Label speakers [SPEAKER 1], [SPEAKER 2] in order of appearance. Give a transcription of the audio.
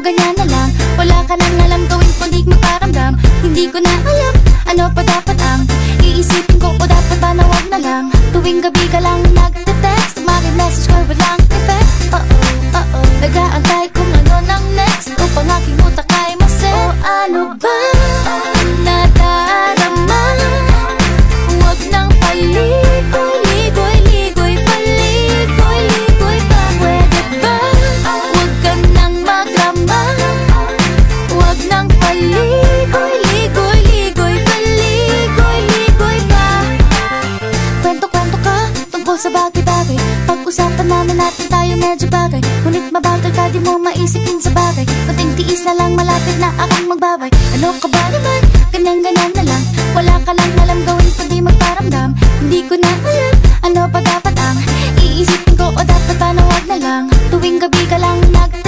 [SPEAKER 1] ganyan na lang. Wala ka nang alam gawin kundi magparamdam Hindi ko na alam Ano pa dapat ang Iisipin ko o dapat ba na wag na lang. Tuwing gabi ka lang nagte-text Namin natin tayo medyo bagay. Ngunit mabagal ka di mo maisipin sa bagay. Kunting tiis na lang malapit na akong magbabay. Ano ka ba naman? Ganyan-ganyan na lang. Wala ka lang alam gawin kundi magparamdam. Hindi ko na alam Ano pa dapat ang Iisipin ko o dapat ba na na lang. Tuwing gabi ka lang nagte-text